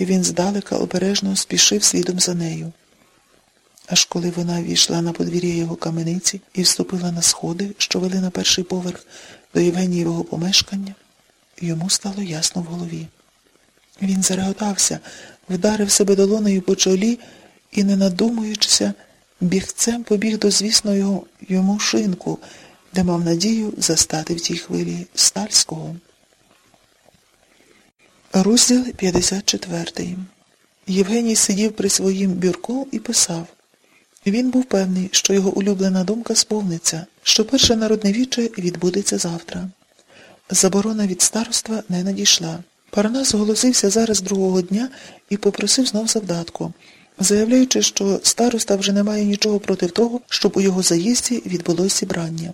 і він здалека обережно спішив слідом за нею. Аж коли вона війшла на подвір'я його камениці і вступила на сходи, що вели на перший поверх до Євгенієвого помешкання, йому стало ясно в голові. Він зареготався, вдарив себе долонею по чолі і, не надумуючися, бігцем побіг до звісного йому шинку, де мав надію застати в тій хвилі стальського. Розділ 54 Євгеній сидів при своїм бюрку і писав. Він був певний, що його улюблена думка сповниться, що перше народне віче відбудеться завтра. Заборона від староства не надійшла. Парнас зголосився зараз другого дня і попросив знов завдатку, заявляючи, що староста вже не має нічого проти того, щоб у його заїзді відбулось зібрання.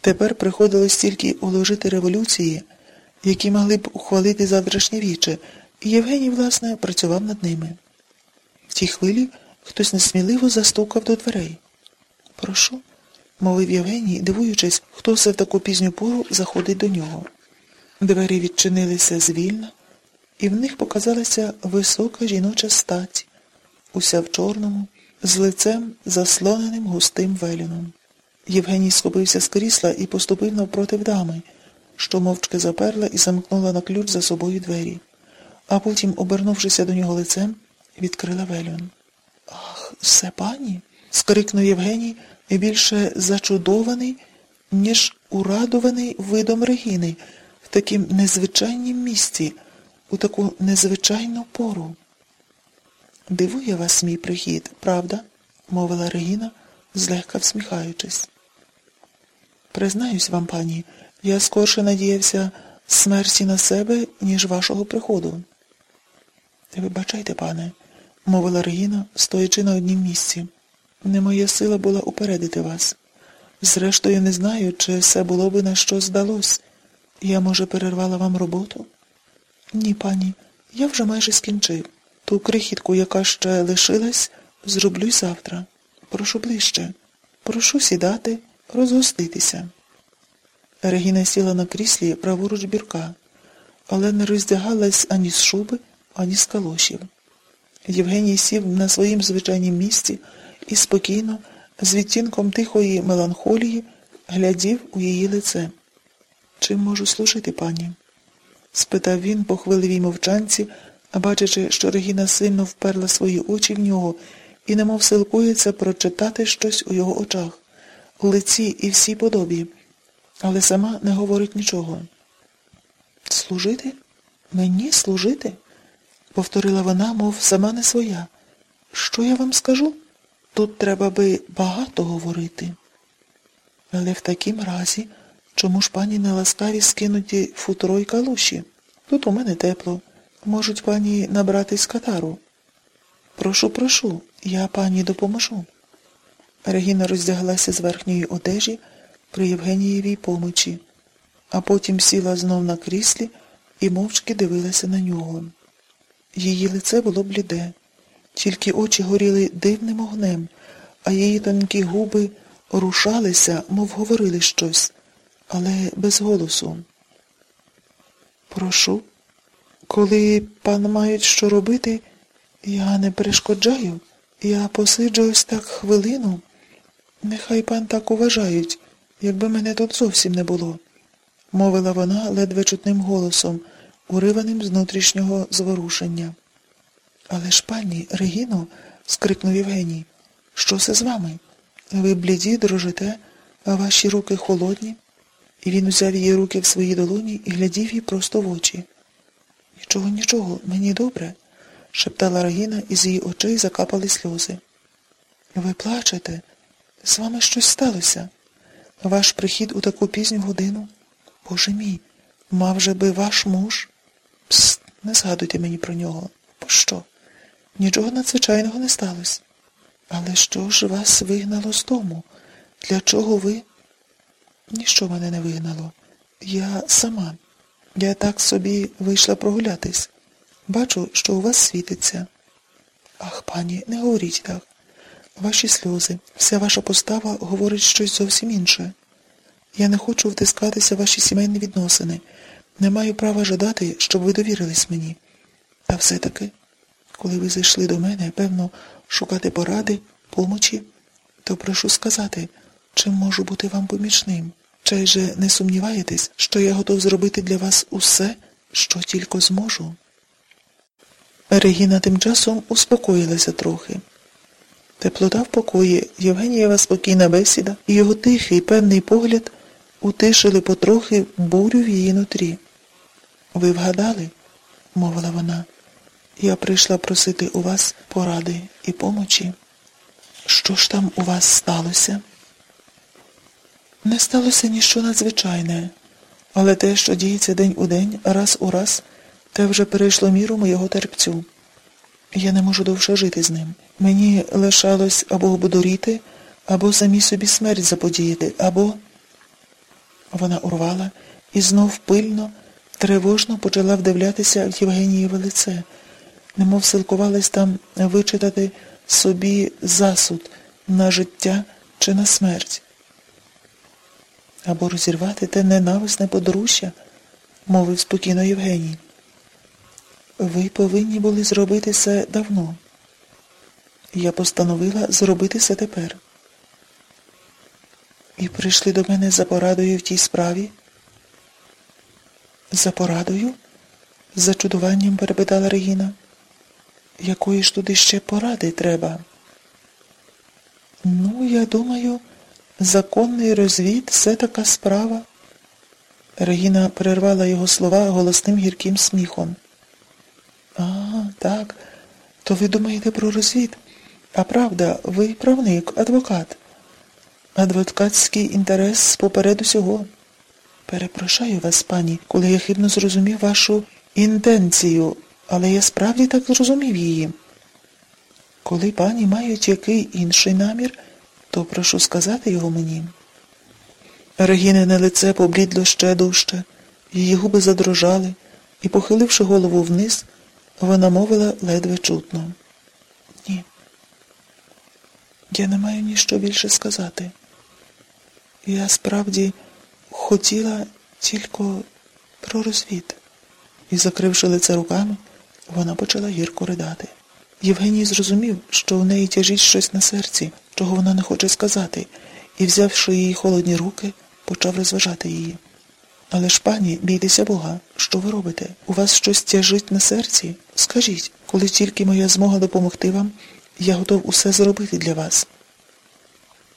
Тепер приходилось тільки уложити революції, які могли б ухвалити завтрашнє віче, і Євгеній, власне, працював над ними. В тій хвилі хтось несміливо застукав до дверей. Прошу, мовив Євгеній, дивуючись, хто все в таку пізню пору заходить до нього. Двері відчинилися звільно, і в них показалася висока жіноча стать, уся в чорному, з лицем заслоненим густим веліном. Євгеній схопився з крісла і поступив навпроти дами, що мовчки заперла і замкнула на ключ за собою двері, а потім, обернувшися до нього лицем, відкрила велюн. Ах, все пані? скрикнув Євгеній, більше зачудований, ніж урадований видом Регіни в таким незвичайнім місці, у таку незвичайну пору. Дивує вас мій прихід, правда? мовила Регіна, злегка всміхаючись. Признаюсь вам, пані, я скорше надіявся смерті на себе, ніж вашого приходу. Вибачайте, пане, мовила Регіна, стоячи на однім місці. Не моя сила була упередити вас. Зрештою, не знаю, чи все було би на що здалось. Я, може, перервала вам роботу? Ні, пані, я вже майже скінчив. Ту крихітку, яка ще лишилась, зроблю й завтра. Прошу ближче. Прошу сідати, розгоститися. Регіна сіла на кріслі праворуч бірка, але не роздягалась ані з шуби, ані з калошів. Євгеній сів на своїм звичайнім місці і спокійно, з відтінком тихої меланхолії, глядів у її лице. Чим можу служити, пані? спитав він по хвиливій мовчанці, бачачи, що Регіна сильно вперла свої очі в нього і немов силкується прочитати щось у його очах, лиці і всій подобі, але сама не говорить нічого. Служити? Мені служити? повторила вона, мов сама не своя. Що я вам скажу? Тут треба би багато говорити. Але в такім разі, чому ж пані не ласкаві скинуті футро й калуші? Тут у мене тепло. Можуть пані набратись катару. Прошу, прошу, я пані допоможу. Регіна роздяглася з верхньої одежі при Євгенієвій помочі, а потім сіла знов на кріслі і мовчки дивилася на нього. Її лице було бліде, тільки очі горіли дивним огнем, а її тонкі губи рушалися, мов говорили щось, але без голосу. Прошу, коли пан мають що робити, я не перешкоджаю. Я посиджу ось так хвилину. Нехай пан так уважають, якби мене тут зовсім не було, мовила вона ледве чутним голосом, уриваним з внутрішнього зворушення. Але ж пані, Регіно, скрикнув Євгеній, що це з вами? Ви бліді, дрожите, а ваші руки холодні? І він узяв її руки в свої долоні і глядів їй просто в очі. Нічого, нічого, мені добре, шептала Регіна, і з її очей закапали сльози. Ви плачете? З вами щось сталося. Ваш прихід у таку пізню годину? Боже мій, мав же би ваш муж? Пст, не згадуйте мені про нього. Пощо? Нічого надзвичайного не сталося. Але що ж вас вигнало з дому? Для чого ви? Ніщо мене не вигнало. Я сама. Я так собі вийшла прогулятись. Бачу, що у вас світиться. Ах, пані, не говоріть так. Ваші сльози, вся ваша постава говорить щось зовсім інше. Я не хочу втискатися в ваші сімейні відносини. Не маю права жадати, щоб ви довірились мені. Та Та все-таки, коли ви зайшли до мене, певно, шукати поради, помочі, то прошу сказати, чим можу бути вам помічним. Чай же не сумніваєтесь, що я готов зробити для вас усе, що тільки зможу. Регіна тим часом успокоїлася трохи. Теплота в покої, Євгенієва спокійна бесіда і його тихий, певний погляд утишили потрохи бурю в її нутрі. Ви вгадали, мовила вона, я прийшла просити у вас поради і помочі. Що ж там у вас сталося? Не сталося ніщо надзвичайне, але те, що діється день у день, раз у раз, те вже перейшло міру моєго терпцю. Я не можу довше жити з ним. Мені лишалось або обдуріти, або самі собі смерть заподіяти, або... Вона урвала і знов пильно, тривожно почала вдивлятися в Євгенієве лице, немов силкувалась там вичитати собі засуд на життя чи на смерть. Або розірвати те ненависне подружжя, мовив спокійно Євгеній. Ви повинні були зробити це давно. Я постановила зробити це тепер. І прийшли до мене за порадою в тій справі? За порадою? З зачудуванням перепитала Регіна. Якої ж туди ще поради треба? Ну, я думаю, законний розвід це така справа. Регіна перервала його слова голосним гірким сміхом. Так, то ви думаєте про розвід? А правда, ви правник, адвокат. Адвокатський інтерес поперед усього. Перепрошаю вас, пані, коли я хибно зрозумів вашу інтенцію, але я справді так зрозумів її. Коли пані мають який інший намір, то прошу сказати його мені. Регінене лице поблідло ще дужче, її губи задрожали, і, похиливши голову вниз, вона мовила ледве чутно. Ні. Я не маю ніщо більше сказати. Я справді хотіла тільки про розвід. І, закривши лице руками, вона почала гірко ридати. Євгеній зрозумів, що в неї тяжить щось на серці, чого вона не хоче сказати, і, взявши її холодні руки, почав розважати її. Але ж, пані, бійтеся Бога, що ви робите? У вас щось тяжить на серці? Скажіть, коли тільки моя змога допомогти вам, я готов усе зробити для вас.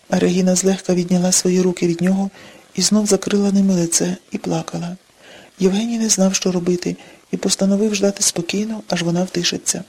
Регіна злегка відняла свої руки від нього і знов закрила ними лице і плакала. Євгеній не знав, що робити, і постановив ждати спокійно, аж вона втишиться.